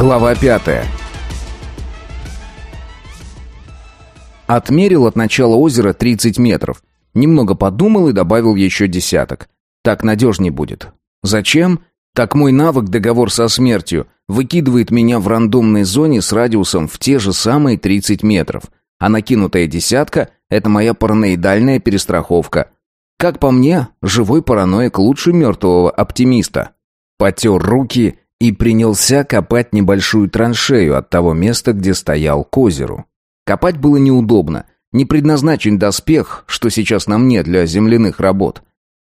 Глава пятая. Отмерил от начала озера 30 метров. Немного подумал и добавил еще десяток. Так надежнее будет. Зачем? Так мой навык «Договор со смертью» выкидывает меня в рандомной зоне с радиусом в те же самые 30 метров. А накинутая десятка — это моя параноидальная перестраховка. Как по мне, живой параноик лучше мертвого оптимиста. Потер руки и принялся копать небольшую траншею от того места, где стоял к озеру. Копать было неудобно, не предназначен доспех, что сейчас на мне для земляных работ.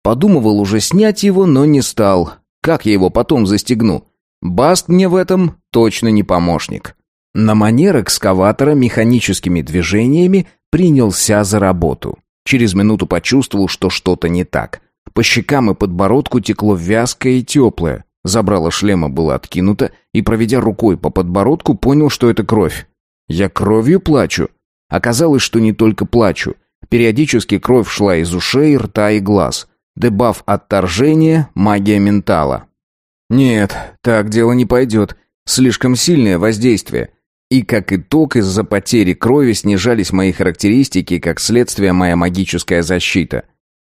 Подумывал уже снять его, но не стал. Как я его потом застегну? Баст мне в этом точно не помощник. На манер экскаватора механическими движениями принялся за работу. Через минуту почувствовал, что что-то не так. По щекам и подбородку текло вязкое и теплое. Забрало шлема было откинуто, и, проведя рукой по подбородку, понял, что это кровь. Я кровью плачу. Оказалось, что не только плачу. Периодически кровь шла из ушей, рта и глаз. Дебаф отторжения, магия ментала. Нет, так дело не пойдет. Слишком сильное воздействие. И как итог, из-за потери крови снижались мои характеристики, как следствие моя магическая защита.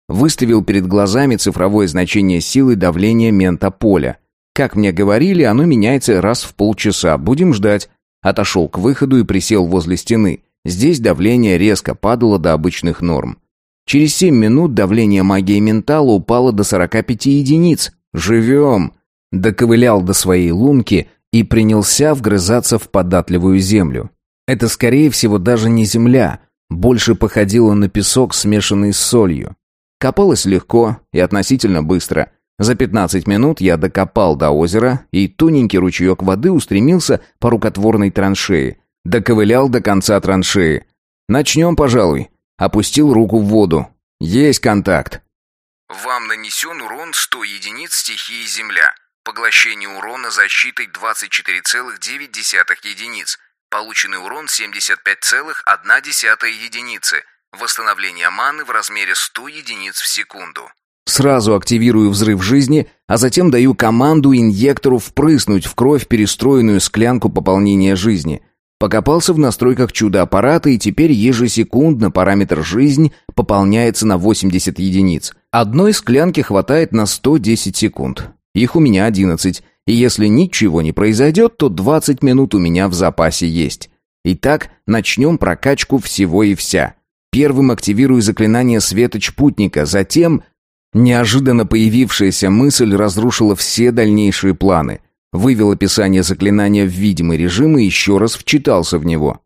Выставил перед глазами цифровое значение силы давления ментополя. Как мне говорили, оно меняется раз в полчаса. Будем ждать. Отошел к выходу и присел возле стены. Здесь давление резко падало до обычных норм. Через семь минут давление магии ментала упало до 45 единиц. Живем! Доковылял до своей лунки и принялся вгрызаться в податливую землю. Это, скорее всего, даже не земля, больше походило на песок, смешанный с солью. Копалось легко и относительно быстро. За 15 минут я докопал до озера, и тоненький ручеек воды устремился по рукотворной траншеи. Доковылял до конца траншеи. «Начнем, пожалуй». Опустил руку в воду. «Есть контакт». Вам нанесен урон 100 единиц стихии Земля. Поглощение урона защитой 24,9 единиц. Полученный урон 75,1 единицы. Восстановление маны в размере 100 единиц в секунду. Сразу активирую взрыв жизни, а затем даю команду инъектору впрыснуть в кровь перестроенную склянку пополнения жизни. Покопался в настройках чудо-аппарата, и теперь ежесекундно параметр «жизнь» пополняется на 80 единиц. Одной склянки хватает на 110 секунд. Их у меня 11, и если ничего не произойдет, то 20 минут у меня в запасе есть. Итак, начнем прокачку всего и вся. Первым активирую заклинание Светоч Путника, затем Неожиданно появившаяся мысль разрушила все дальнейшие планы. Вывел описание заклинания в видимый режим и еще раз вчитался в него.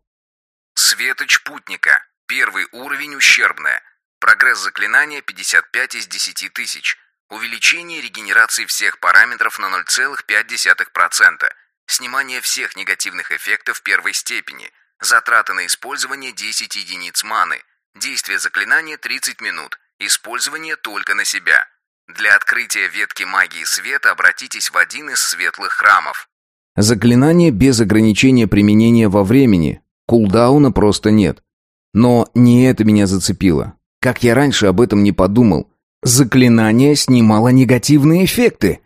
Светоч путника. Первый уровень ущербная. Прогресс заклинания 55 из 10 тысяч. Увеличение регенерации всех параметров на 0,5%. Снимание всех негативных эффектов первой степени. Затраты на использование 10 единиц маны. Действие заклинания 30 минут. Использование только на себя. Для открытия ветки магии света обратитесь в один из светлых храмов. Заклинание без ограничения применения во времени. Кулдауна просто нет. Но не это меня зацепило. Как я раньше об этом не подумал. Заклинание снимало негативные эффекты.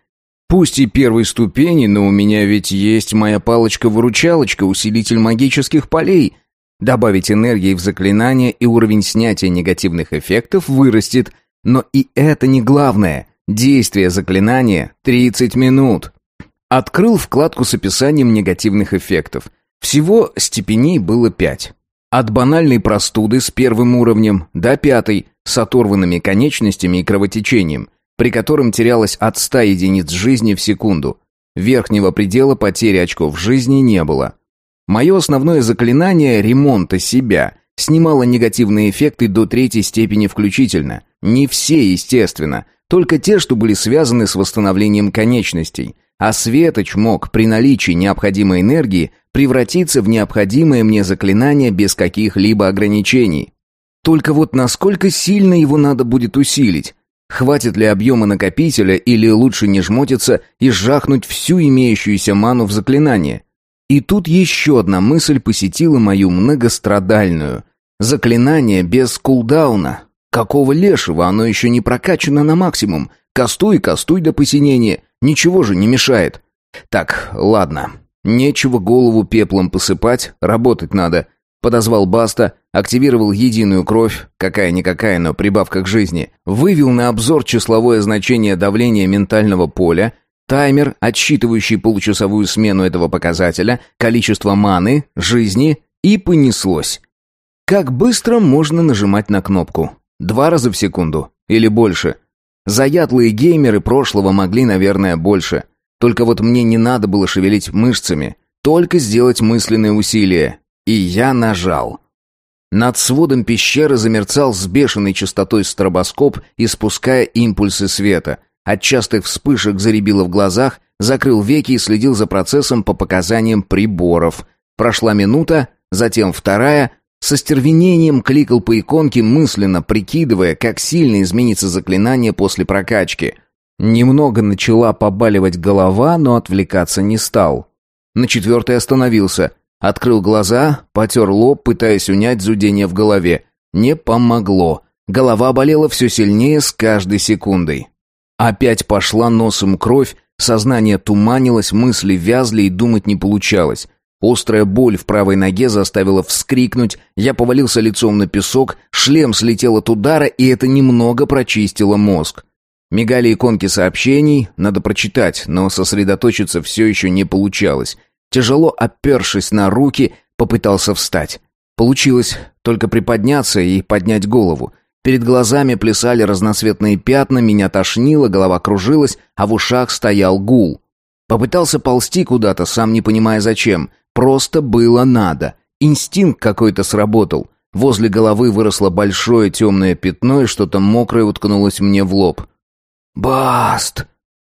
Пусть и первой ступени, но у меня ведь есть моя палочка-выручалочка, усилитель магических полей — Добавить энергии в заклинание, и уровень снятия негативных эффектов вырастет. Но и это не главное. Действие заклинания 30 минут. Открыл вкладку с описанием негативных эффектов. Всего степеней было пять. От банальной простуды с первым уровнем до пятой с оторванными конечностями и кровотечением, при котором терялось от 100 единиц жизни в секунду. Верхнего предела потери очков жизни не было. Мое основное заклинание ремонта себя снимало негативные эффекты до третьей степени включительно. Не все, естественно, только те, что были связаны с восстановлением конечностей. А Светоч мог при наличии необходимой энергии превратиться в необходимое мне заклинание без каких-либо ограничений. Только вот насколько сильно его надо будет усилить? Хватит ли объема накопителя или лучше не жмотиться и сжахнуть всю имеющуюся ману в заклинание? И тут еще одна мысль посетила мою многострадальную. Заклинание без кулдауна. Какого лешего, оно еще не прокачано на максимум. Кастуй, кастуй до посинения. Ничего же не мешает. Так, ладно. Нечего голову пеплом посыпать, работать надо. Подозвал Баста, активировал единую кровь, какая-никакая, но прибавка к жизни. Вывел на обзор числовое значение давления ментального поля, таймер, отсчитывающий получасовую смену этого показателя, количество маны, жизни, и понеслось. Как быстро можно нажимать на кнопку? Два раза в секунду? Или больше? Заядлые геймеры прошлого могли, наверное, больше. Только вот мне не надо было шевелить мышцами, только сделать мысленные усилия. И я нажал. Над сводом пещеры замерцал с бешеной частотой стробоскоп, испуская импульсы света. От частых вспышек заребило в глазах, закрыл веки и следил за процессом по показаниям приборов. Прошла минута, затем вторая, со стервенением кликал по иконке, мысленно прикидывая, как сильно изменится заклинание после прокачки — Немного начала побаливать голова, но отвлекаться не стал. На четвертой остановился. Открыл глаза, потер лоб, пытаясь унять зудение в голове. Не помогло. Голова болела все сильнее с каждой секундой. Опять пошла носом кровь, сознание туманилось, мысли вязли и думать не получалось. Острая боль в правой ноге заставила вскрикнуть, я повалился лицом на песок, шлем слетел от удара, и это немного прочистило мозг. Мигали иконки сообщений, надо прочитать, но сосредоточиться все еще не получалось. Тяжело опершись на руки, попытался встать. Получилось только приподняться и поднять голову. Перед глазами плясали разноцветные пятна, меня тошнило, голова кружилась, а в ушах стоял гул. Попытался ползти куда-то, сам не понимая зачем. Просто было надо. Инстинкт какой-то сработал. Возле головы выросло большое темное пятно, и что-то мокрое уткнулось мне в лоб. «Баст!»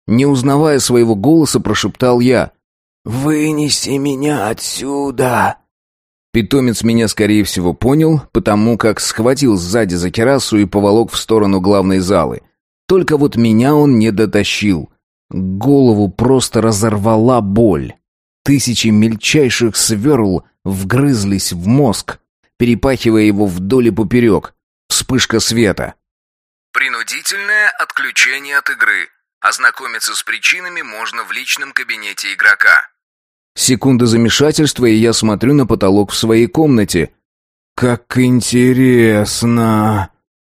Не узнавая своего голоса, прошептал я. «Вынеси меня отсюда!» Питомец меня, скорее всего, понял, потому как схватил сзади за керасу и поволок в сторону главной залы. Только вот меня он не дотащил. Голову просто разорвала боль. Тысячи мельчайших сверл вгрызлись в мозг, перепахивая его вдоль и поперек. Вспышка света. Принудительное отключение от игры. Ознакомиться с причинами можно в личном кабинете игрока. Секунда замешательства, и я смотрю на потолок в своей комнате. «Как интересно!»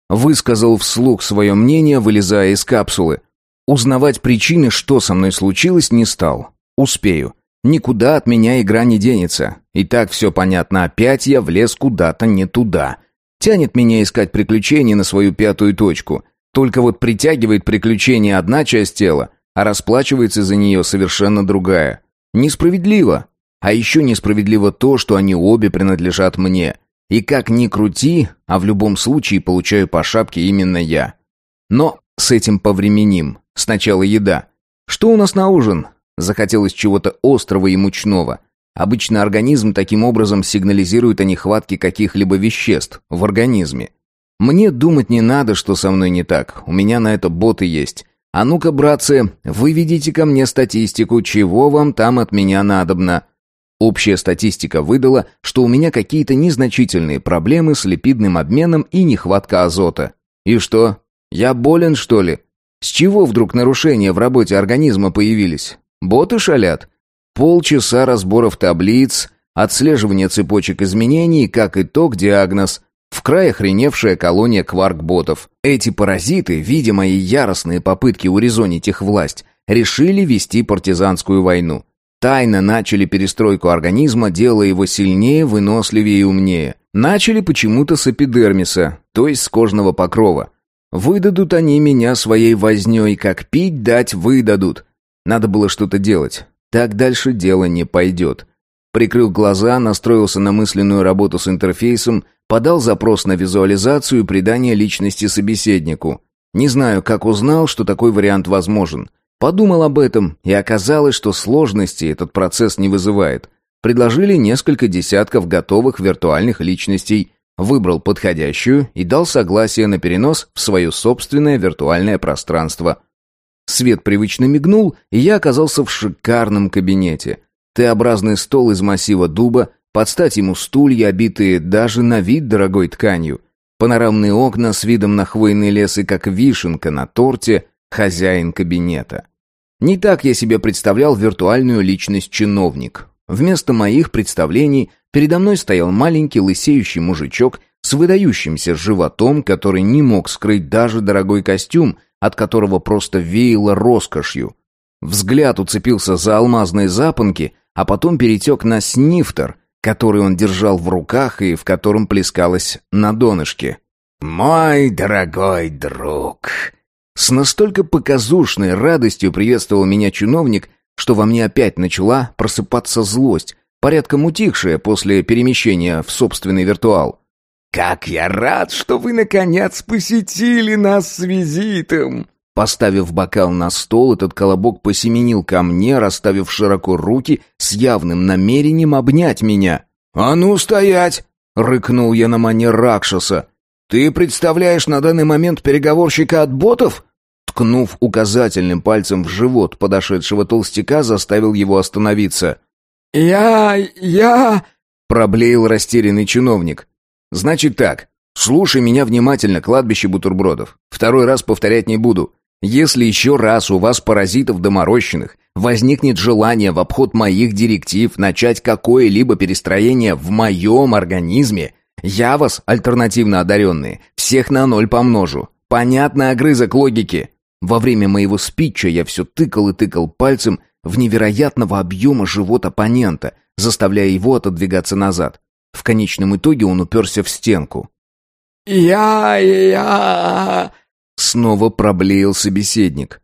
Высказал вслух свое мнение, вылезая из капсулы. Узнавать причины, что со мной случилось, не стал. Успею. Никуда от меня игра не денется. И так все понятно, опять я влез куда-то не туда. Тянет меня искать приключения на свою пятую точку. Только вот притягивает приключения одна часть тела, а расплачивается за нее совершенно другая. Несправедливо. А еще несправедливо то, что они обе принадлежат мне. И как ни крути, а в любом случае получаю по шапке именно я. Но с этим повременим. Сначала еда. Что у нас на ужин? Захотелось чего-то острого и мучного. Обычно организм таким образом сигнализирует о нехватке каких-либо веществ в организме. Мне думать не надо, что со мной не так. У меня на это боты есть. А ну-ка, братцы, выведите ко мне статистику, чего вам там от меня надобно. Общая статистика выдала, что у меня какие-то незначительные проблемы с липидным обменом и нехватка азота. И что? Я болен, что ли? С чего вдруг нарушения в работе организма появились? Боты шалят? Полчаса разборов таблиц, отслеживания цепочек изменений, как итог диагноз. В край охреневшая колония кваркботов. Эти паразиты, видя мои яростные попытки урезонить их власть, решили вести партизанскую войну. Тайно начали перестройку организма, делая его сильнее, выносливее и умнее. Начали почему-то с эпидермиса, то есть с кожного покрова. Выдадут они меня своей вознёй, как пить дать выдадут. Надо было что-то делать. Так дальше дело не пойдет. Прикрыл глаза, настроился на мысленную работу с интерфейсом, подал запрос на визуализацию и придание личности собеседнику. Не знаю, как узнал, что такой вариант возможен. Подумал об этом, и оказалось, что сложности этот процесс не вызывает. Предложили несколько десятков готовых виртуальных личностей, выбрал подходящую и дал согласие на перенос в свое собственное виртуальное пространство – Свет привычно мигнул, и я оказался в шикарном кабинете. Т-образный стол из массива дуба, под стать ему стулья, обитые даже на вид дорогой тканью. Панорамные окна с видом на хвойный лес и как вишенка на торте хозяин кабинета. Не так я себе представлял виртуальную личность чиновник. Вместо моих представлений передо мной стоял маленький лысеющий мужичок с выдающимся животом, который не мог скрыть даже дорогой костюм, от которого просто веяло роскошью. Взгляд уцепился за алмазные запонки, а потом перетек на снифтер, который он держал в руках и в котором плескалось на донышке. «Мой дорогой друг!» С настолько показушной радостью приветствовал меня чиновник, что во мне опять начала просыпаться злость, порядком утихшая после перемещения в собственный виртуал. «Как я рад, что вы, наконец, посетили нас с визитом!» Поставив бокал на стол, этот колобок посеменил ко мне, расставив широко руки с явным намерением обнять меня. «А ну, стоять!» — рыкнул я на манер Ракшаса. «Ты представляешь на данный момент переговорщика от ботов?» Ткнув указательным пальцем в живот подошедшего толстяка, заставил его остановиться. «Я... я...» — проблеял растерянный чиновник. «Значит так, слушай меня внимательно, кладбище бутербродов. Второй раз повторять не буду. Если еще раз у вас, паразитов доморощенных, возникнет желание в обход моих директив начать какое-либо перестроение в моем организме, я вас, альтернативно одаренные, всех на ноль помножу. Понятно огрызок логики. Во время моего спича я все тыкал и тыкал пальцем в невероятного объема живот оппонента, заставляя его отодвигаться назад. В конечном итоге он уперся в стенку. «Я... я...» Снова проблеял собеседник.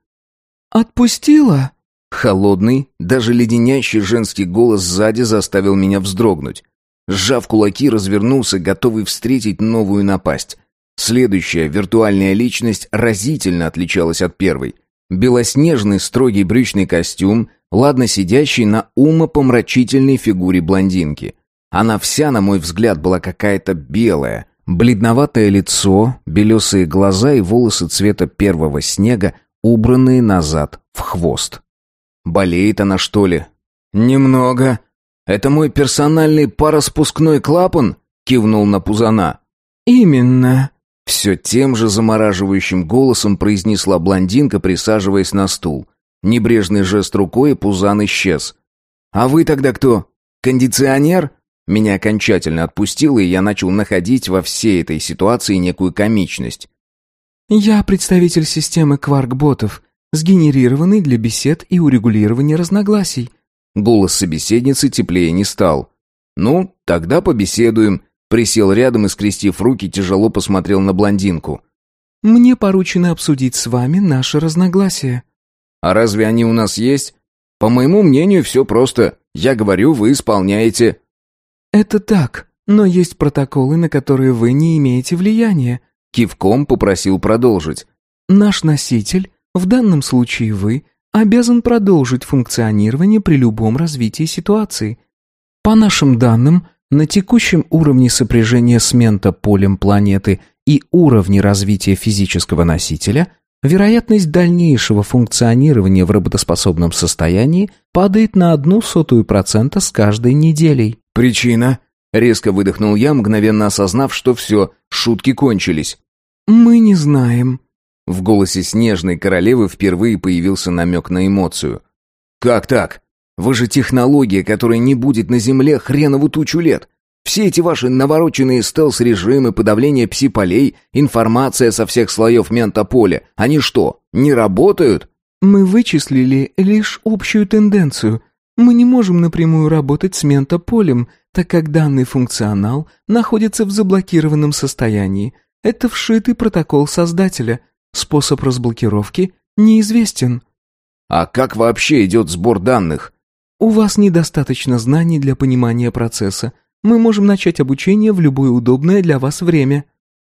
«Отпустила?» Холодный, даже леденящий женский голос сзади заставил меня вздрогнуть. Сжав кулаки, развернулся, готовый встретить новую напасть. Следующая виртуальная личность разительно отличалась от первой. Белоснежный строгий брючный костюм, ладно сидящий на умопомрачительной фигуре блондинки. Она вся, на мой взгляд, была какая-то белая. Бледноватое лицо, белесые глаза и волосы цвета первого снега, убранные назад в хвост. Болеет она, что ли? Немного. Это мой персональный пароспускной клапан? Кивнул на Пузана. Именно. Все тем же замораживающим голосом произнесла блондинка, присаживаясь на стул. Небрежный жест рукой, Пузан исчез. «А вы тогда кто? Кондиционер?» Меня окончательно отпустило, и я начал находить во всей этой ситуации некую комичность. «Я представитель системы кварк-ботов, сгенерированный для бесед и урегулирования разногласий». Голос собеседницы теплее не стал. «Ну, тогда побеседуем», Присел рядом и, скрестив руки, тяжело посмотрел на блондинку. «Мне поручено обсудить с вами наши разногласия». «А разве они у нас есть? По моему мнению, все просто. Я говорю, вы исполняете». «Это так, но есть протоколы, на которые вы не имеете влияния». Кивком попросил продолжить. «Наш носитель, в данном случае вы, обязан продолжить функционирование при любом развитии ситуации. По нашим данным, на текущем уровне сопряжения с ментополем планеты и уровне развития физического носителя вероятность дальнейшего функционирования в работоспособном состоянии падает на одну сотую процента с каждой неделей. «Причина?» — резко выдохнул я, мгновенно осознав, что все, шутки кончились. «Мы не знаем». В голосе снежной королевы впервые появился намек на эмоцию. «Как так? Вы же технология, которая не будет на Земле хренову тучу лет. Все эти ваши навороченные стелс-режимы, подавление пси-полей, информация со всех слоев ментополя, они что, не работают? Мы вычислили лишь общую тенденцию. Мы не можем напрямую работать с ментополем, так как данный функционал находится в заблокированном состоянии. Это вшитый протокол создателя. Способ разблокировки неизвестен. А как вообще идет сбор данных? У вас недостаточно знаний для понимания процесса. Мы можем начать обучение в любое удобное для вас время».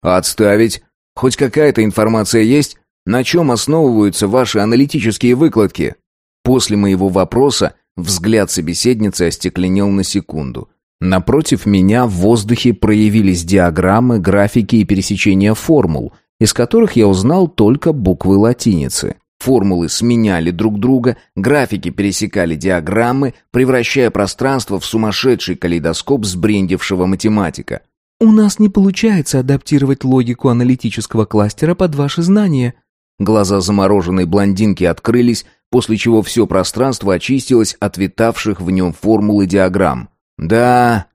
«Отставить. Хоть какая-то информация есть? На чем основываются ваши аналитические выкладки?» После моего вопроса взгляд собеседницы остекленел на секунду. Напротив меня в воздухе проявились диаграммы, графики и пересечения формул, из которых я узнал только буквы латиницы. Формулы сменяли друг друга, графики пересекали диаграммы, превращая пространство в сумасшедший калейдоскоп сбрендившего математика. «У нас не получается адаптировать логику аналитического кластера под ваши знания». Глаза замороженной блондинки открылись, после чего все пространство очистилось от витавших в нем формул и диаграмм. «Да,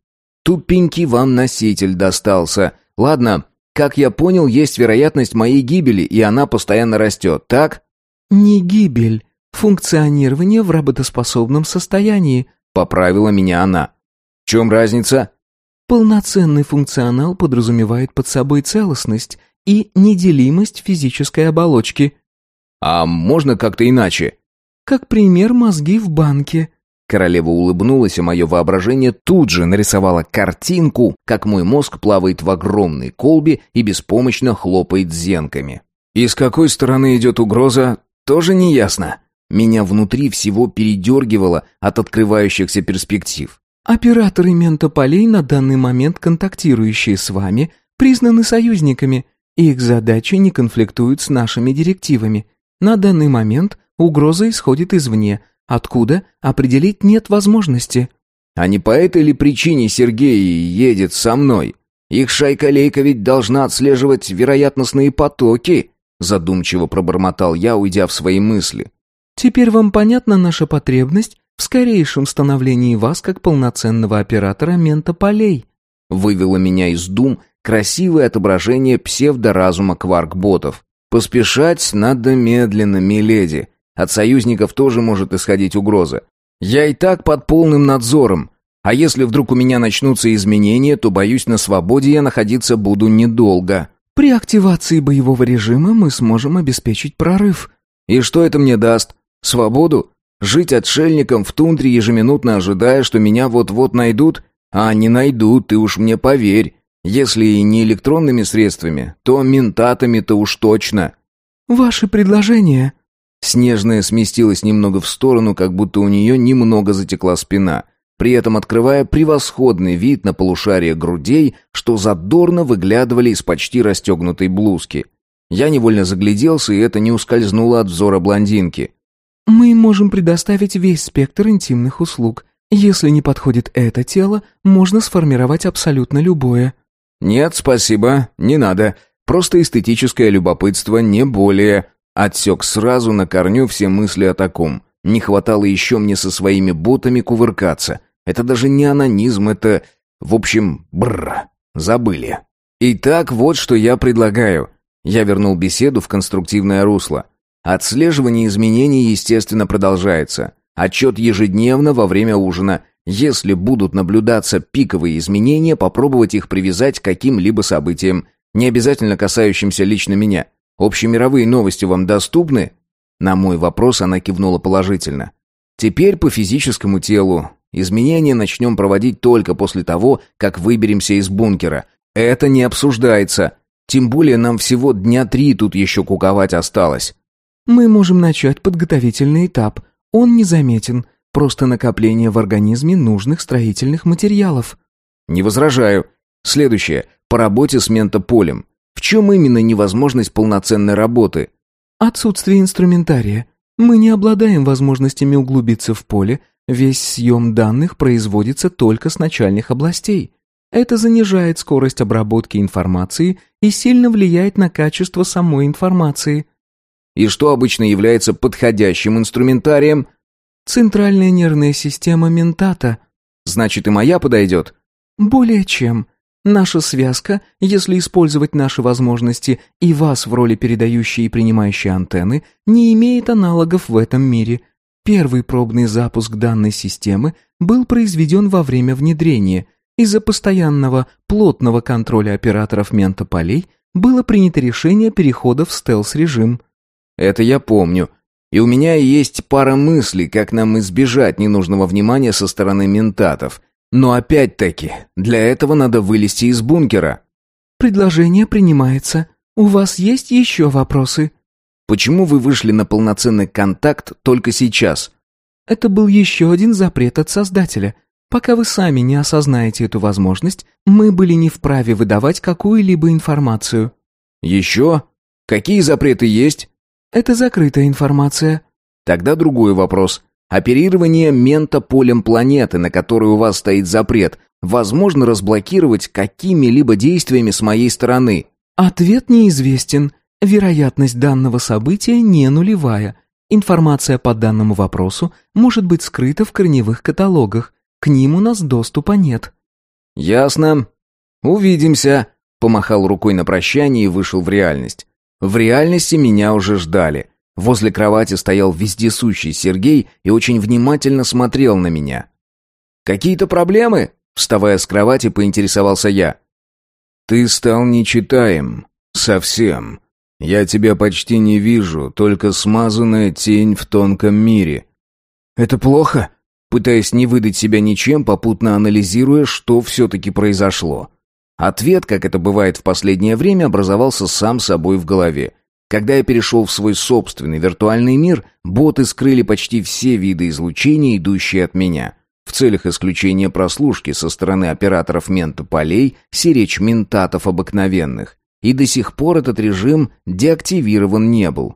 тупенький вам носитель достался. Ладно, как я понял, есть вероятность моей гибели, и она постоянно растет, так?» «Не гибель, функционирование в работоспособном состоянии», — поправила меня она. «В чем разница?» «Полноценный функционал подразумевает под собой целостность и неделимость физической оболочки». «А можно как-то иначе?» «Как пример, мозги в банке». Королева улыбнулась, и мое воображение тут же нарисовало картинку, как мой мозг плавает в огромной колбе и беспомощно хлопает зенками. И с какой стороны идет угроза, тоже не ясно. Меня внутри всего передергивало от открывающихся перспектив. Операторы ментополей, на данный момент контактирующие с вами, признаны союзниками. Их задачи не конфликтуют с нашими директивами. На данный момент угроза исходит извне, откуда определить нет возможности. А не по этой ли причине Сергей едет со мной? Их шайка-лейка ведь должна отслеживать вероятностные потоки, задумчиво пробормотал я, уйдя в свои мысли. Теперь вам понятна наша потребность в скорейшем становлении вас как полноценного оператора ментополей. Вывело меня из дум красивое отображение псевдоразума кварк-ботов. Поспешать надо медленно, миледи. От союзников тоже может исходить угроза. Я и так под полным надзором. А если вдруг у меня начнутся изменения, то, боюсь, на свободе я находиться буду недолго. При активации боевого режима мы сможем обеспечить прорыв. И что это мне даст? Свободу? Жить отшельником в тундре, ежеминутно ожидая, что меня вот-вот найдут? А не найдут, ты уж мне поверь. Если и не электронными средствами, то ментатами-то уж точно. Ваши предложения? Снежная сместилась немного в сторону, как будто у нее немного затекла спина, при этом открывая превосходный вид на полушарие грудей, что задорно выглядывали из почти расстегнутой блузки. Я невольно загляделся, и это не ускользнуло от взора блондинки. Мы можем предоставить весь спектр интимных услуг. Если не подходит это тело, можно сформировать абсолютно любое. Нет, спасибо, не надо. Просто эстетическое любопытство, не более. Отсек сразу на корню все мысли о таком. Не хватало еще мне со своими ботами кувыркаться. Это даже не анонизм, это... В общем, бррр, забыли. Итак, вот что я предлагаю. Я вернул беседу в конструктивное русло. Отслеживание изменений, естественно, продолжается. Отчет ежедневно во время ужина. Если будут наблюдаться пиковые изменения, попробовать их привязать к каким-либо событиям, не обязательно касающимся лично меня. Общемировые новости вам доступны? На мой вопрос она кивнула положительно. Теперь по физическому телу. Изменения начнем проводить только после того, как выберемся из бункера. Это не обсуждается. Тем более нам всего дня три тут еще куковать осталось. Мы можем начать подготовительный этап. Он незаметен, просто накопление в организме нужных строительных материалов. Не возражаю. Следующее. По работе с ментополем. В чем именно невозможность полноценной работы? Отсутствие инструментария. Мы не обладаем возможностями углубиться в поле, весь съем данных производится только с начальных областей. Это занижает скорость обработки информации и сильно влияет на качество самой информации. И что обычно является подходящим инструментарием? Центральная нервная система ментата. Значит, и моя подойдет? Более чем. Наша связка, если использовать наши возможности и вас в роли передающей и принимающей антенны, не имеет аналогов в этом мире. Первый пробный запуск данной системы был произведен во время внедрения. Из-за постоянного плотного контроля операторов ментополей было принято решение перехода в стелс-режим. Это я помню. И у меня есть пара мыслей, как нам избежать ненужного внимания со стороны ментатов. Но опять-таки, для этого надо вылезти из бункера. Предложение принимается. У вас есть еще вопросы? Почему вы вышли на полноценный контакт только сейчас? Это был еще один запрет от Создателя. Пока вы сами не осознаете эту возможность, мы были не вправе выдавать какую-либо информацию. Еще? Какие запреты есть? Это закрытая информация. Тогда другой вопрос. Оперирование ментополем планеты, на которой у вас стоит запрет, возможно разблокировать какими-либо действиями с моей стороны? Ответ неизвестен. Вероятность данного события не нулевая. Информация по данному вопросу может быть скрыта в корневых каталогах. К ним у нас доступа нет». «Ясно. Увидимся», — помахал рукой на прощание и вышел в реальность. В реальности меня уже ждали. Возле кровати стоял вездесущий Сергей и очень внимательно смотрел на меня. «Какие-то проблемы?» — вставая с кровати, поинтересовался я. «Ты стал нечитаем. Совсем. Я тебя почти не вижу, только смазанная тень в тонком мире». «Это плохо?» Пытаясь не выдать себя ничем, попутно анализируя, что все-таки произошло. Ответ, как это бывает в последнее время, образовался сам собой в голове. Когда я перешел в свой собственный виртуальный мир, боты скрыли почти все виды излучения, идущие от меня. В целях исключения прослушки со стороны операторов ментополей, сиречь ментатов обыкновенных. И до сих пор этот режим деактивирован не был.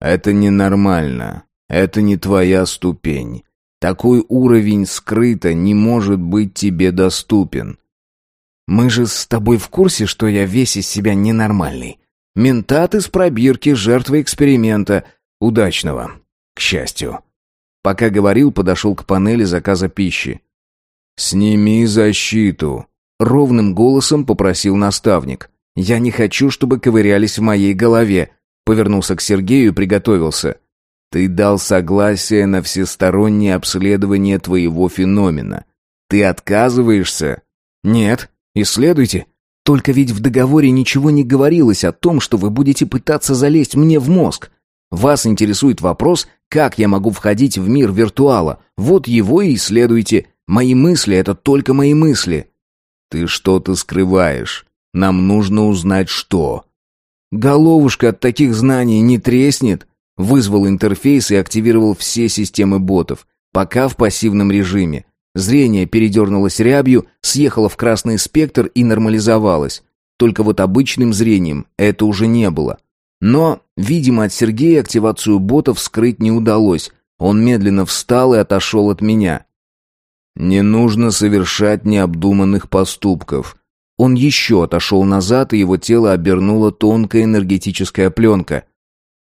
«Это ненормально. Это не твоя ступень. Такой уровень скрыто не может быть тебе доступен». «Мы же с тобой в курсе, что я весь из себя ненормальный. Ментат из пробирки, жертва эксперимента. Удачного. К счастью». Пока говорил, подошел к панели заказа пищи. «Сними защиту», — ровным голосом попросил наставник. «Я не хочу, чтобы ковырялись в моей голове», — повернулся к Сергею и приготовился. «Ты дал согласие на всестороннее обследование твоего феномена. Ты отказываешься?» «Нет, исследуйте. Только ведь в договоре ничего не говорилось о том, что вы будете пытаться залезть мне в мозг. Вас интересует вопрос, как я могу входить в мир виртуала? Вот его и исследуйте. Мои мысли — это только мои мысли». «Ты что-то скрываешь. Нам нужно узнать, что». «Головушка от таких знаний не треснет», — вызвал интерфейс и активировал все системы ботов, пока в пассивном режиме. Зрение передернулось рябью, съехало в красный спектр и нормализовалось. Только вот обычным зрением это уже не было. Но, видимо, от Сергея активацию ботов скрыть не удалось. Он медленно встал и отошел от меня. «Не нужно совершать необдуманных поступков». Он еще отошел назад, и его тело обернула тонкая энергетическая пленка.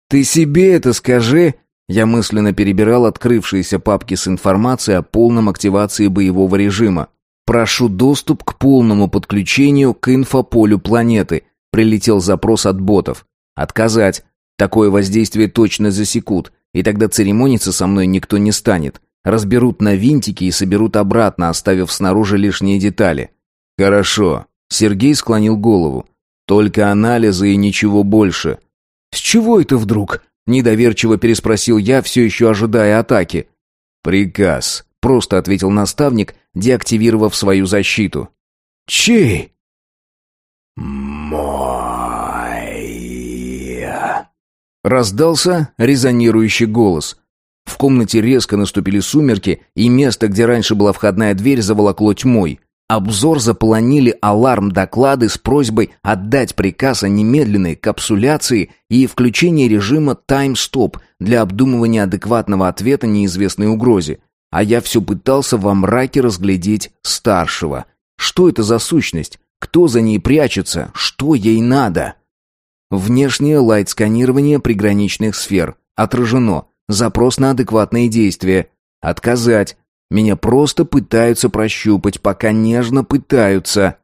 «Ты себе это скажи!» Я мысленно перебирал открывшиеся папки с информацией о полном активации боевого режима. «Прошу доступ к полному подключению к инфополю планеты», прилетел запрос от ботов. Отказать. Такое воздействие точно засекут, и тогда церемониться со мной никто не станет. Разберут на винтики и соберут обратно, оставив снаружи лишние детали. Хорошо. Сергей склонил голову. Только анализы и ничего больше. С чего это вдруг? Недоверчиво переспросил я, все еще ожидая атаки. Приказ. Просто ответил наставник, деактивировав свою защиту. Чей? Раздался резонирующий голос. В комнате резко наступили сумерки, и место, где раньше была входная дверь, заволокло тьмой. Обзор заполонили аларм-доклады с просьбой отдать приказ о немедленной капсуляции и включении режима тайм-стоп для обдумывания адекватного ответа неизвестной угрозе. А я все пытался во мраке разглядеть старшего. Что это за сущность? Кто за ней прячется? Что ей надо? Внешнее лайт-сканирование приграничных сфер. Отражено. Запрос на адекватные действия. Отказать. Меня просто пытаются прощупать, пока нежно пытаются.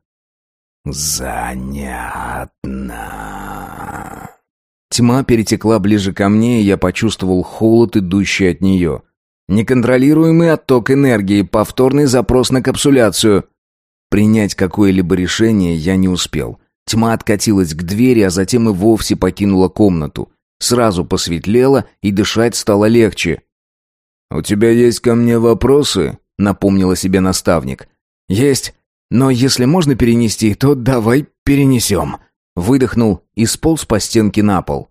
Занятно. Тьма перетекла ближе ко мне, и я почувствовал холод, идущий от нее. Неконтролируемый отток энергии, повторный запрос на капсуляцию. Принять какое-либо решение я не успел. Тьма откатилась к двери, а затем и вовсе покинула комнату. Сразу посветлело, и дышать стало легче. «У тебя есть ко мне вопросы?» — напомнила себе наставник. «Есть. Но если можно перенести, то давай перенесем». Выдохнул и сполз по стенке на пол.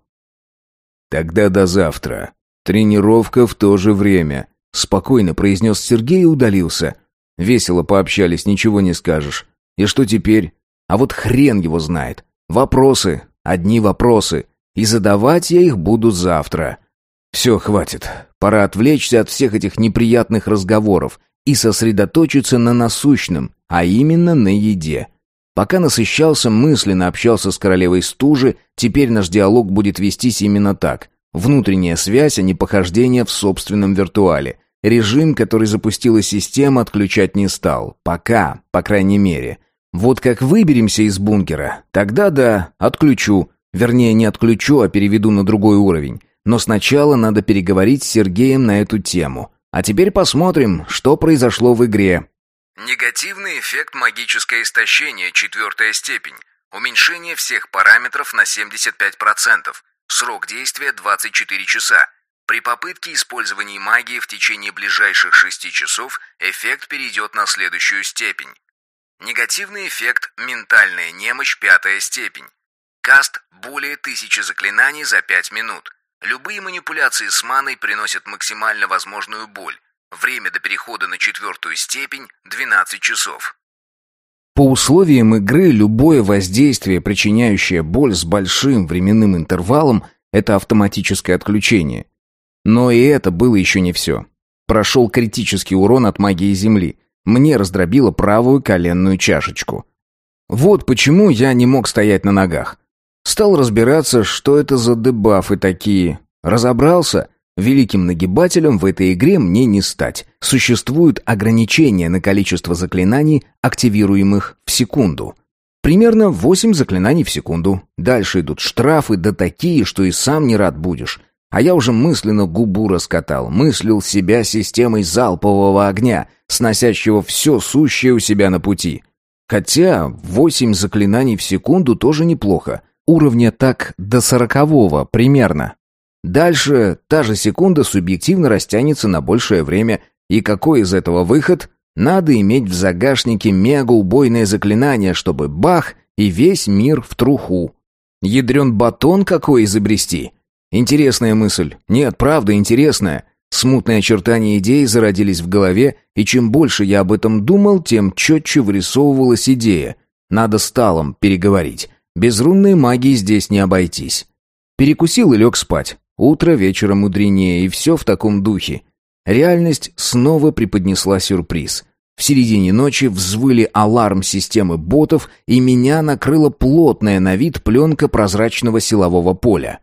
«Тогда до завтра. Тренировка в то же время», — спокойно произнес Сергей и удалился. «Весело пообщались, ничего не скажешь. И что теперь? А вот хрен его знает. Вопросы, одни вопросы. И задавать я их буду завтра. Все, хватит. Пора отвлечься от всех этих неприятных разговоров и сосредоточиться на насущном, а именно на еде. Пока насыщался, мысленно общался с королевой стужи, теперь наш диалог будет вестись именно так. Внутренняя связь, а не похождение в собственном виртуале. Режим, который запустила система, отключать не стал. Пока, по крайней мере. Вот как выберемся из бункера, тогда да, отключу. Вернее, не отключу, а переведу на другой уровень. Но сначала надо переговорить с Сергеем на эту тему. А теперь посмотрим, что произошло в игре. Негативный эффект магическое истощение, четвертая степень. Уменьшение всех параметров на 75%. Срок действия 24 часа. При попытке использования магии в течение ближайших 6 часов эффект перейдет на следующую степень. Негативный эффект «Ментальная немощь. Пятая степень». Каст более тысячи заклинаний за 5 минут. Любые манипуляции с маной приносят максимально возможную боль. Время до перехода на четвертую степень – 12 часов. По условиям игры любое воздействие, причиняющее боль с большим временным интервалом, это автоматическое отключение. Но и это было еще не все. Прошел критический урон от магии Земли. Мне раздробило правую коленную чашечку. Вот почему я не мог стоять на ногах. Стал разбираться, что это за дебафы такие. Разобрался. Великим нагибателем в этой игре мне не стать. Существуют ограничения на количество заклинаний, активируемых в секунду. Примерно 8 заклинаний в секунду. Дальше идут штрафы, да такие, что и сам не рад будешь. А я уже мысленно губу раскатал, мыслил себя системой залпового огня, сносящего все сущее у себя на пути. Хотя восемь заклинаний в секунду тоже неплохо. Уровня так до сорокового примерно. Дальше та же секунда субъективно растянется на большее время. И какой из этого выход? Надо иметь в загашнике мега-убойное заклинание, чтобы бах, и весь мир в труху. Ядрен батон какой изобрести? Интересная мысль. Нет, правда, интересная. Смутные очертания идеи зародились в голове, и чем больше я об этом думал, тем четче вырисовывалась идея. Надо с Талом переговорить. Без рунной магии здесь не обойтись. Перекусил и лег спать. Утро вечера мудренее, и все в таком духе. Реальность снова преподнесла сюрприз. В середине ночи взвыли аларм системы ботов, и меня накрыла плотная на вид пленка прозрачного силового поля.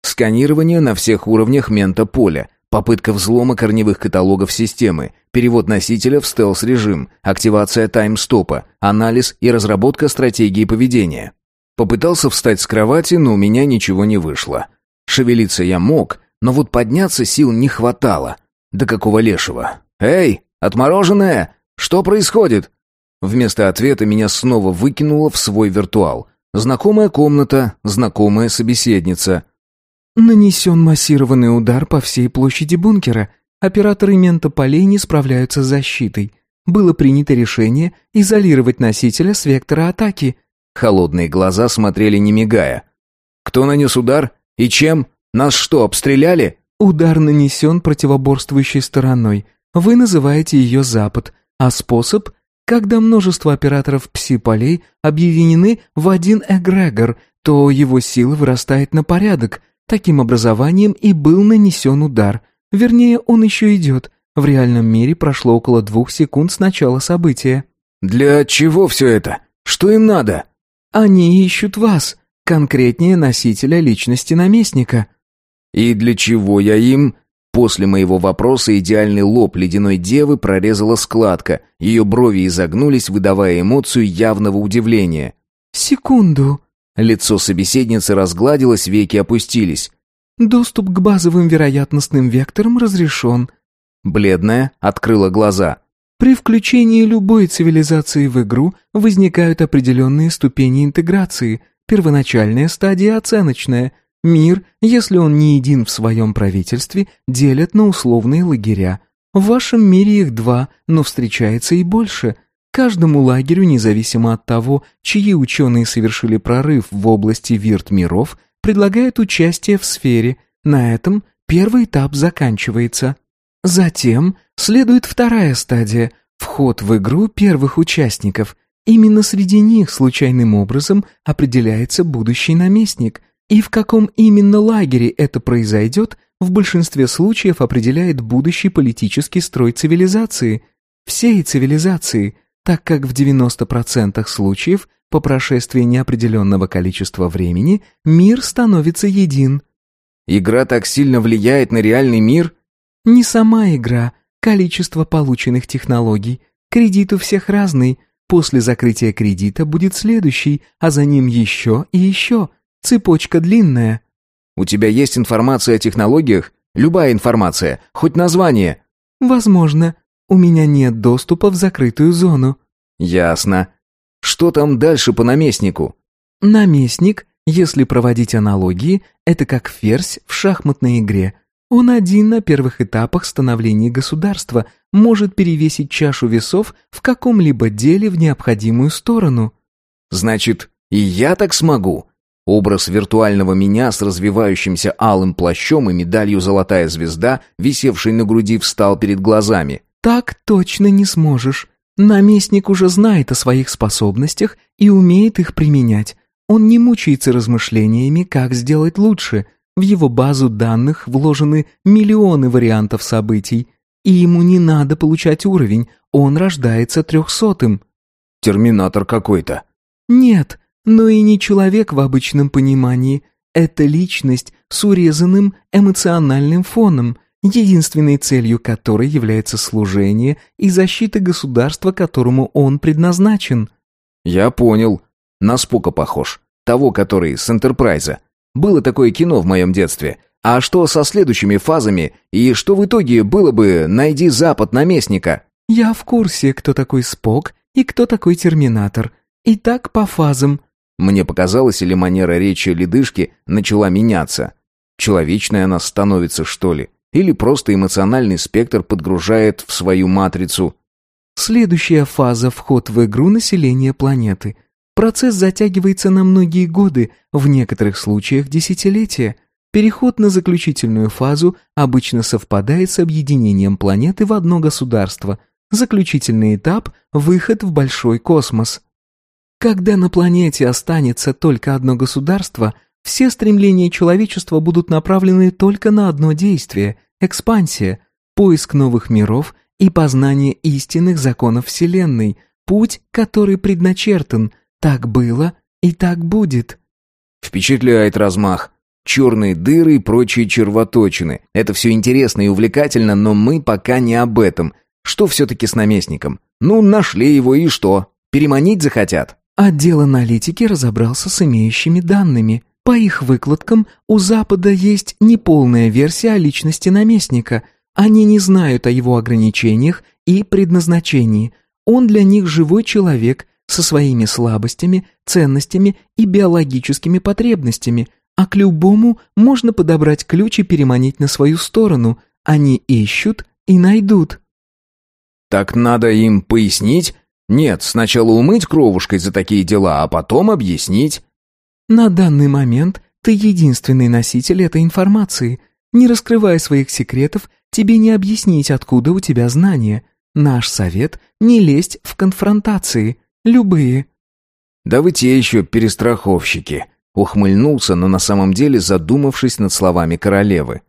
Сканирование на всех уровнях мента-поля, попытка взлома корневых каталогов системы, перевод носителя в стелс-режим, активация таймстопа, анализ и разработка стратегии поведения. Попытался встать с кровати, но у меня ничего не вышло. Шевелиться я мог, но вот подняться сил не хватало. Да какого лешего? «Эй, отмороженная! Что происходит?» Вместо ответа меня снова выкинуло в свой виртуал. Знакомая комната, знакомая собеседница. Нанесен массированный удар по всей площади бункера. Операторы ментополей не справляются с защитой. Было принято решение изолировать носителя с вектора атаки. Холодные глаза смотрели не мигая. «Кто нанес удар? И чем? Нас что, обстреляли?» «Удар нанесен противоборствующей стороной. Вы называете ее Запад. А способ? Когда множество операторов пси-полей объединены в один эгрегор, то его сила вырастает на порядок – Таким образованием и был нанесен удар. Вернее, он еще идет. В реальном мире прошло около двух секунд с начала события. «Для чего все это? Что им надо?» «Они ищут вас, конкретнее носителя личности наместника». «И для чего я им?» После моего вопроса идеальный лоб ледяной девы прорезала складка, ее брови изогнулись, выдавая эмоцию явного удивления. «Секунду», Лицо собеседницы разгладилось, веки опустились. «Доступ к базовым вероятностным векторам разрешен». Бледная открыла глаза. «При включении любой цивилизации в игру возникают определенные ступени интеграции. Первоначальная стадия оценочная. Мир, если он не един в своем правительстве, делят на условные лагеря. В вашем мире их два, но встречается и больше. Каждому лагерю, независимо от того, чьи ученые совершили прорыв в области вирт-миров, предлагают участие в сфере. На этом первый этап заканчивается. Затем следует вторая стадия – вход в игру первых участников. Именно среди них случайным образом определяется будущий наместник. И в каком именно лагере это произойдет, в большинстве случаев определяет будущий политический строй цивилизации. Всей цивилизации – так как в 90% случаев по прошествии неопределенного количества времени мир становится един. Игра так сильно влияет на реальный мир? Не сама игра, количество полученных технологий. Кредит у всех разный. После закрытия кредита будет следующий, а за ним еще и еще. Цепочка длинная. У тебя есть информация о технологиях? Любая информация, хоть название. Возможно. У меня нет доступа в закрытую зону. Ясно. Что там дальше по наместнику? Наместник, если проводить аналогии, это как ферзь в шахматной игре. Он один на первых этапах становления государства может перевесить чашу весов в каком-либо деле в необходимую сторону. Значит, и я так смогу. Образ виртуального меня с развивающимся алым плащом и медалью «Золотая звезда», висевшей на груди, встал перед глазами. Так точно не сможешь. Наместник уже знает о своих способностях и умеет их применять. Он не мучается размышлениями, как сделать лучше. В его базу данных вложены миллионы вариантов событий. И ему не надо получать уровень, он рождается трехсотым. Терминатор какой-то. Нет, но и не человек в обычном понимании. Это личность с урезанным эмоциональным фоном, единственной целью которой является служение и защита государства, которому он предназначен. Я понял. На Спока похож. Того, который с Энтерпрайза. Было такое кино в моем детстве. А что со следующими фазами? И что в итоге было бы «Найди Запад наместника»? Я в курсе, кто такой Спок и кто такой Терминатор. И так по фазам. Мне показалось, или манера речи ледышки начала меняться. Человечная она становится, что ли? Или просто эмоциональный спектр подгружает в свою матрицу. Следующая фаза – вход в игру населения планеты. Процесс затягивается на многие годы, в некоторых случаях десятилетия. Переход на заключительную фазу обычно совпадает с объединением планеты в одно государство. Заключительный этап – выход в большой космос. Когда на планете останется только одно государство, все стремления человечества будут направлены только на одно действие экспансия, поиск новых миров и познание истинных законов Вселенной, путь, который предначертан, так было и так будет. Впечатляет размах. Черные дыры и прочие червоточины. Это все интересно и увлекательно, но мы пока не об этом. Что все-таки с наместником? Ну, нашли его и что? Переманить захотят? Отдел аналитики разобрался с имеющими данными. По их выкладкам, у Запада есть неполная версия о личности наместника. Они не знают о его ограничениях и предназначении. Он для них живой человек со своими слабостями, ценностями и биологическими потребностями, а к любому можно подобрать ключ и переманить на свою сторону. Они ищут и найдут. Так надо им пояснить? Нет, сначала умыть кровушкой за такие дела, а потом объяснить. На данный момент ты единственный носитель этой информации. Не раскрывая своих секретов, тебе не объяснить, откуда у тебя знания. Наш совет — не лезть в конфронтации. Любые. Да вы те еще перестраховщики. Ухмыльнулся, но на самом деле задумавшись над словами королевы.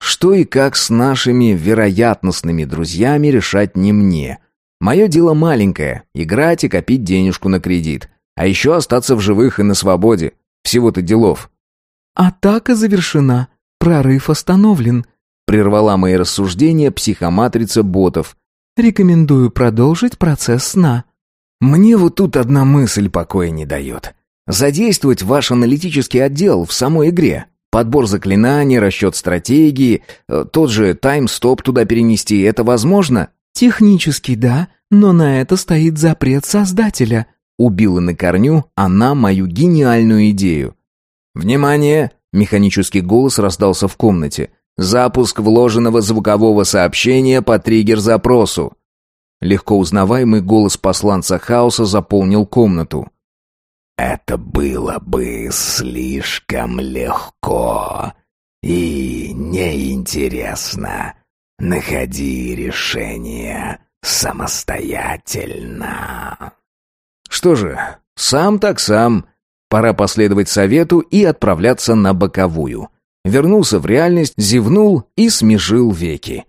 Что и как с нашими вероятностными друзьями решать не мне. Мое дело маленькое — играть и копить денежку на кредит. А еще остаться в живых и на свободе. Всего-то делов. «Атака завершена. Прорыв остановлен», — прервала мои рассуждения психоматрица ботов. «Рекомендую продолжить процесс сна». «Мне вот тут одна мысль покоя не дает. Задействовать ваш аналитический отдел в самой игре. Подбор заклинаний, расчет стратегии, э, тот же тайм-стоп туда перенести — это возможно?» «Технически да, но на это стоит запрет Создателя», Убила на корню она мою гениальную идею. «Внимание!» — механический голос раздался в комнате. «Запуск вложенного звукового сообщения по триггер-запросу». Легко узнаваемый голос посланца хаоса заполнил комнату. «Это было бы слишком легко и неинтересно. Находи решение самостоятельно». Что же, сам так сам. Пора последовать совету и отправляться на боковую. Вернулся в реальность, зевнул и смежил веки.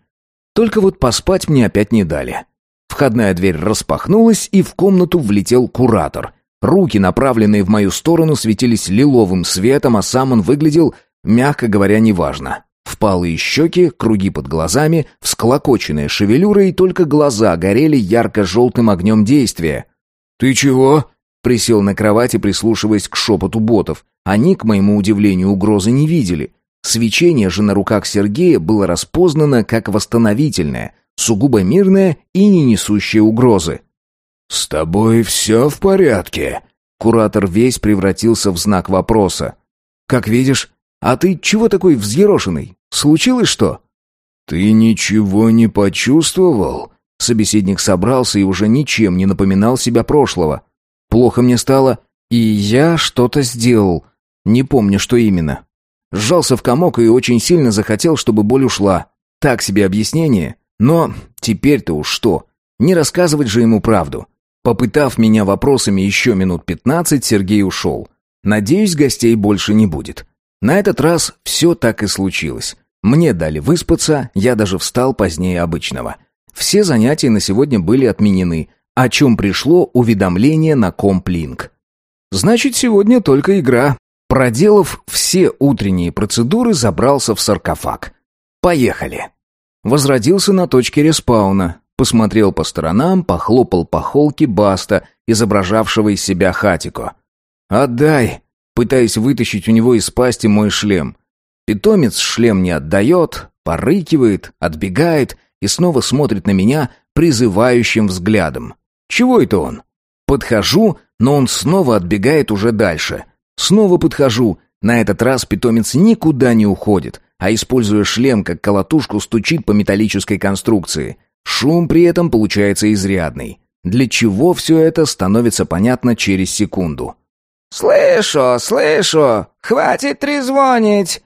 Только вот поспать мне опять не дали. Входная дверь распахнулась, и в комнату влетел куратор. Руки, направленные в мою сторону, светились лиловым светом, а сам он выглядел мягко говоря, неважно. Впалые щеки, круги под глазами, всклокоченная шевелюра и только глаза горели ярко-желтым огнем действия. «Ты чего?» Присел на кровати, прислушиваясь к шепоту ботов. Они, к моему удивлению, угрозы не видели. Свечение же на руках Сергея было распознано как восстановительное, сугубо мирное и не несущее угрозы. «С тобой все в порядке?» Куратор весь превратился в знак вопроса. «Как видишь. А ты чего такой взъерошенный? Случилось что?» «Ты ничего не почувствовал?» Собеседник собрался и уже ничем не напоминал себя прошлого. Плохо мне стало, и я что-то сделал. Не помню, что именно. Сжался в комок и очень сильно захотел, чтобы боль ушла. Так себе объяснение. Но теперь-то уж что? Не рассказывать же ему правду. Попытав меня вопросами еще минут пятнадцать, Сергей ушел. Надеюсь, гостей больше не будет. На этот раз все так и случилось. Мне дали выспаться, я даже встал позднее обычного. Все занятия на сегодня были отменены, о чем пришло уведомление на комплинк. Значит, сегодня только игра. Проделав все утренние процедуры, забрался в саркофаг. Поехали. Возродился на точке респауна, посмотрел по сторонам, похлопал по холке Баста, изображавшего из себя хатико. «Отдай!» пытаясь вытащить у него из пасти мой шлем. Питомец шлем не отдает, порыкивает, отбегает и снова смотрит на меня призывающим взглядом. Чего это он? Подхожу, но он снова отбегает уже дальше. Снова подхожу. На этот раз питомец никуда не уходит, а используя шлем как колотушку стучит по металлической конструкции. Шум при этом получается изрядный. Для чего все это становится понятно через секунду. «Слышу, слышу! Хватит трезвонить!»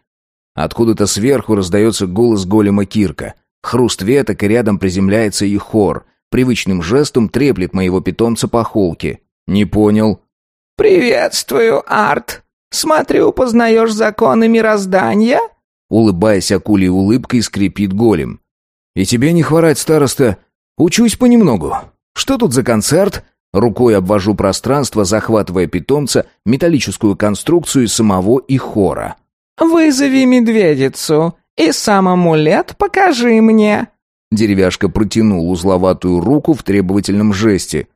Откуда-то сверху раздается голос голема Кирка. Хруст веток, и рядом приземляется и хор привычным жестом треплет моего питомца по холке. «Не понял». «Приветствую, Арт. Смотрю, познаешь законы мироздания?» Улыбаясь акулей улыбкой, скрипит голем. «И тебе не хворать, староста. Учусь понемногу. Что тут за концерт?» Рукой обвожу пространство, захватывая питомца, металлическую конструкцию самого и хора. «Вызови медведицу и сам амулет покажи мне». Деревяшка протянул узловатую руку в требовательном жесте.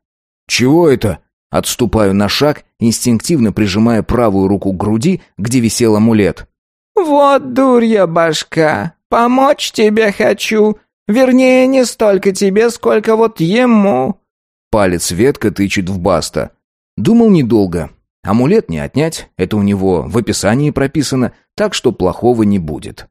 «Чего это?» Отступаю на шаг, инстинктивно прижимая правую руку к груди, где висел амулет. «Вот дурья башка! Помочь тебе хочу! Вернее, не столько тебе, сколько вот ему!» Палец ветка тычет в баста. Думал недолго. Амулет не отнять, это у него в описании прописано, так что плохого не будет.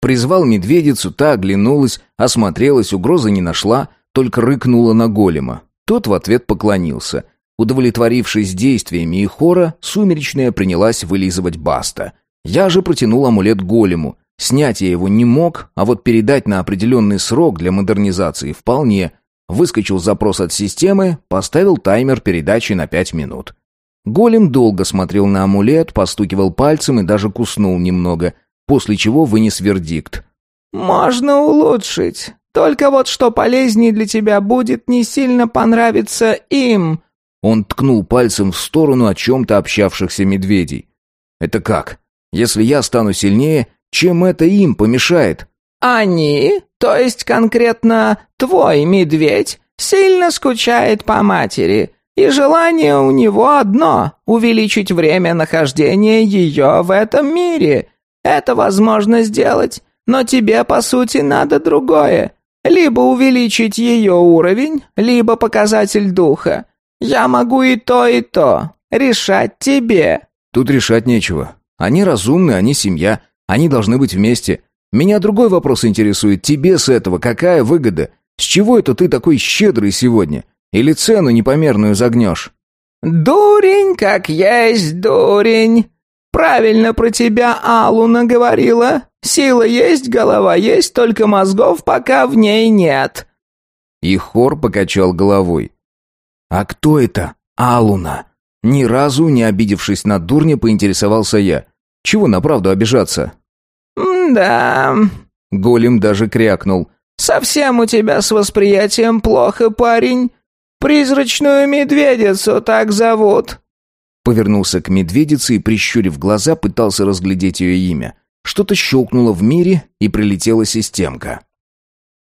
Призвал медведицу, та оглянулась, осмотрелась, угрозы не нашла, только рыкнула на голема. Тот в ответ поклонился. Удовлетворившись действиями и хора, сумеречная принялась вылизывать баста. Я же протянул амулет голему. Снять я его не мог, а вот передать на определенный срок для модернизации вполне. Выскочил запрос от системы, поставил таймер передачи на пять минут. Голем долго смотрел на амулет, постукивал пальцем и даже куснул немного после чего вынес вердикт. «Можно улучшить. Только вот что полезнее для тебя будет, не сильно понравится им». Он ткнул пальцем в сторону о чем-то общавшихся медведей. «Это как? Если я стану сильнее, чем это им помешает?» «Они, то есть конкретно твой медведь, сильно скучает по матери, и желание у него одно — увеличить время нахождения ее в этом мире. Это возможно сделать, но тебе, по сути, надо другое. Либо увеличить ее уровень, либо показатель духа. Я могу и то, и то. Решать тебе». «Тут решать нечего. Они разумны, они семья. Они должны быть вместе. Меня другой вопрос интересует. Тебе с этого какая выгода? С чего это ты такой щедрый сегодня? Или цену непомерную загнешь?» «Дурень, как есть дурень!» Правильно про тебя Алуна говорила. Сила есть, голова есть, только мозгов пока в ней нет». И хор покачал головой. «А кто это Алуна?» Ни разу не обидевшись на дурня, поинтересовался я. «Чего на правду обижаться?» «Да...» Голем даже крякнул. «Совсем у тебя с восприятием плохо, парень. Призрачную медведицу так зовут». Повернулся к медведице и, прищурив глаза, пытался разглядеть ее имя. Что-то щелкнуло в мире, и прилетела системка.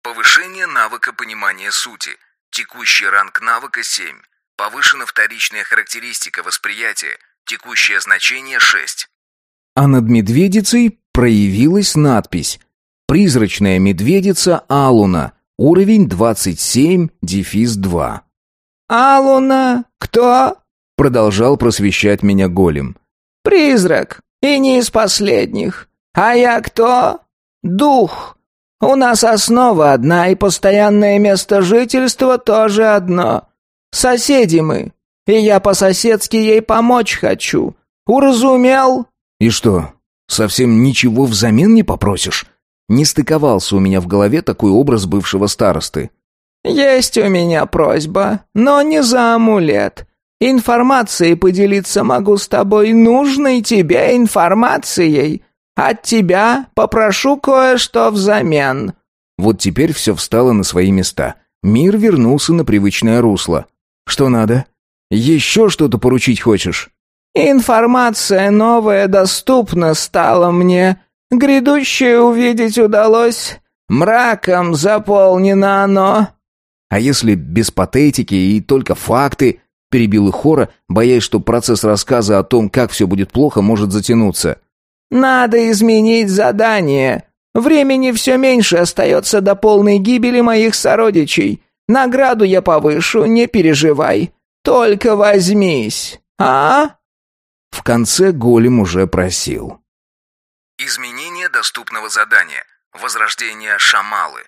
Повышение навыка понимания сути. Текущий ранг навыка 7. Повышена вторичная характеристика восприятия. Текущее значение 6. А над медведицей проявилась надпись «Призрачная медведица Алуна. Уровень 27, дефис 2». «Алуна? Кто?» Продолжал просвещать меня голем. «Призрак. И не из последних. А я кто? Дух. У нас основа одна, и постоянное место жительства тоже одно. Соседи мы. И я по-соседски ей помочь хочу. Уразумел?» «И что, совсем ничего взамен не попросишь?» Не стыковался у меня в голове такой образ бывшего старосты. «Есть у меня просьба, но не за амулет. Информацией поделиться могу с тобой, нужной тебе информацией. От тебя попрошу кое-что взамен». Вот теперь все встало на свои места. Мир вернулся на привычное русло. «Что надо? Еще что-то поручить хочешь?» «Информация новая доступна стала мне. Грядущее увидеть удалось. Мраком заполнено оно». «А если без патетики и только факты?» Перебил их Хора, боясь, что процесс рассказа о том, как все будет плохо, может затянуться. «Надо изменить задание. Времени все меньше остается до полной гибели моих сородичей. Награду я повышу, не переживай. Только возьмись, а?» В конце голем уже просил. Изменение доступного задания. Возрождение Шамалы.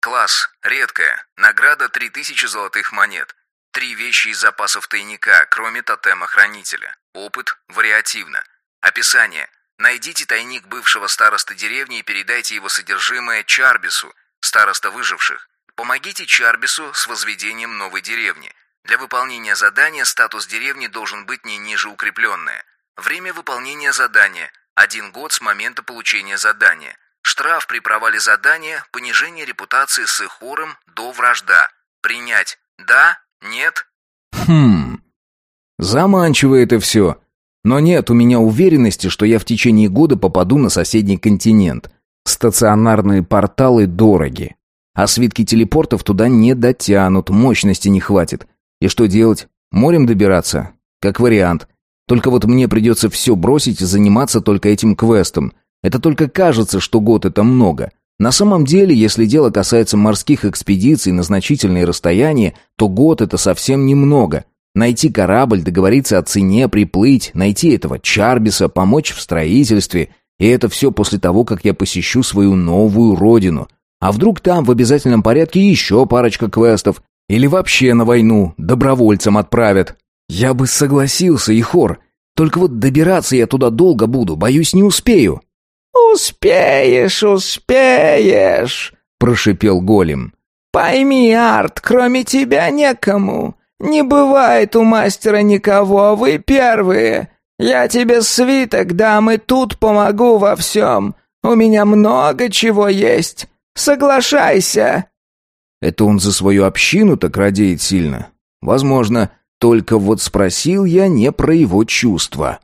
Класс. Редкая. Награда 3000 золотых монет. Три вещи из запасов тайника, кроме тотема-хранителя. Опыт. Вариативно. Описание. Найдите тайник бывшего староста деревни и передайте его содержимое Чарбису, староста выживших. Помогите Чарбису с возведением новой деревни. Для выполнения задания статус деревни должен быть не ниже укрепленное. Время выполнения задания – один год с момента получения задания. Штраф при провале задания – понижение репутации с Ихором до вражда. Принять – да, нет? Хм. Заманчиво это все. Но нет у меня уверенности, что я в течение года попаду на соседний континент. Стационарные порталы дороги. А свитки телепортов туда не дотянут, мощности не хватит. И что делать? Морем добираться? Как вариант. Только вот мне придется все бросить и заниматься только этим квестом. Это только кажется, что год это много. На самом деле, если дело касается морских экспедиций на значительные расстояния, то год это совсем немного. Найти корабль, договориться о цене, приплыть, найти этого Чарбиса, помочь в строительстве. И это все после того, как я посещу свою новую родину. А вдруг там в обязательном порядке еще парочка квестов? Или вообще на войну добровольцем отправят? Я бы согласился, Ихор. Только вот добираться я туда долго буду, боюсь, не успею. «Успеешь, успеешь!» — прошипел голем. «Пойми, Арт, кроме тебя некому. Не бывает у мастера никого, вы первые. Я тебе свиток дам и тут помогу во всем. У меня много чего есть. Соглашайся!» Это он за свою общину так радеет сильно. Возможно, только вот спросил я не про его чувства.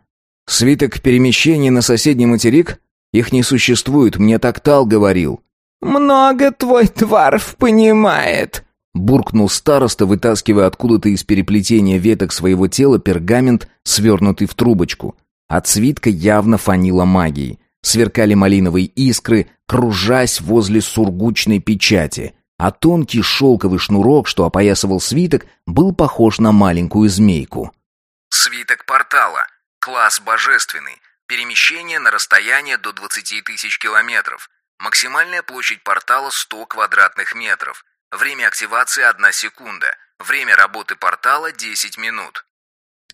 Свиток перемещения на соседний материк? Их не существует, мне так Тал говорил». «Много твой тварф понимает», — буркнул староста, вытаскивая откуда-то из переплетения веток своего тела пергамент, свернутый в трубочку. От свитка явно фанило магией. Сверкали малиновые искры, кружась возле сургучной печати, а тонкий шелковый шнурок, что опоясывал свиток, был похож на маленькую змейку. «Свиток портала. Класс божественный. Перемещение на расстояние до 20 тысяч километров. Максимальная площадь портала 100 квадратных метров. Время активации 1 секунда. Время работы портала 10 минут.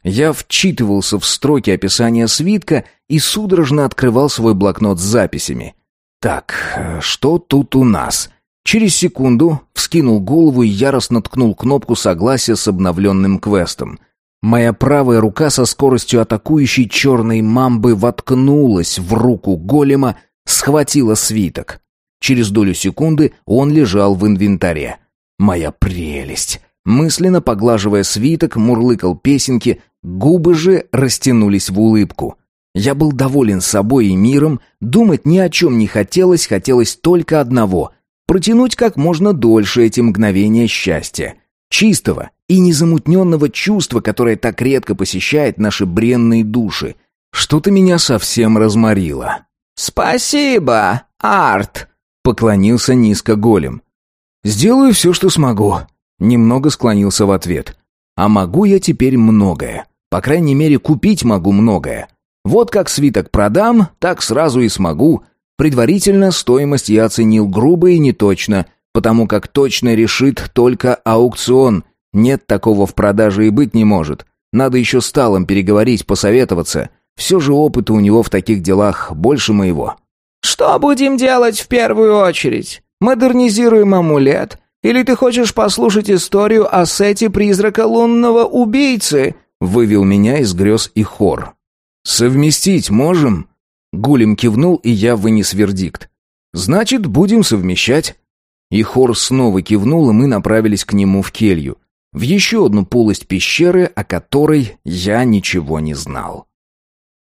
Я вчитывался в строки описания свитка и судорожно открывал свой блокнот с записями. Так, что тут у нас? Через секунду вскинул голову и яростно ткнул кнопку согласия с обновленным квестом. Моя правая рука со скоростью атакующей черной мамбы воткнулась в руку голема, схватила свиток. Через долю секунды он лежал в инвентаре. Моя прелесть! Мысленно поглаживая свиток, мурлыкал песенки, Губы же растянулись в улыбку. Я был доволен собой и миром, думать ни о чем не хотелось, хотелось только одного — протянуть как можно дольше эти мгновения счастья. Чистого и незамутненного чувства, которое так редко посещает наши бренные души. Что-то меня совсем разморило. «Спасибо, Арт!» — поклонился низко голем. «Сделаю все, что смогу», — немного склонился в ответ. «А могу я теперь многое. По крайней мере, купить могу многое. Вот как свиток продам, так сразу и смогу. Предварительно стоимость я оценил грубо и неточно, потому как точно решит только аукцион. Нет такого в продаже и быть не может. Надо еще с Талом переговорить, посоветоваться. Все же опыта у него в таких делах больше моего. «Что будем делать в первую очередь? Модернизируем амулет? Или ты хочешь послушать историю о сете призрака лунного убийцы?» Вывел меня из грез и хор. «Совместить можем?» Гулем кивнул, и я вынес вердикт. «Значит, будем совмещать». И хор снова кивнул, и мы направились к нему в келью. В еще одну полость пещеры, о которой я ничего не знал.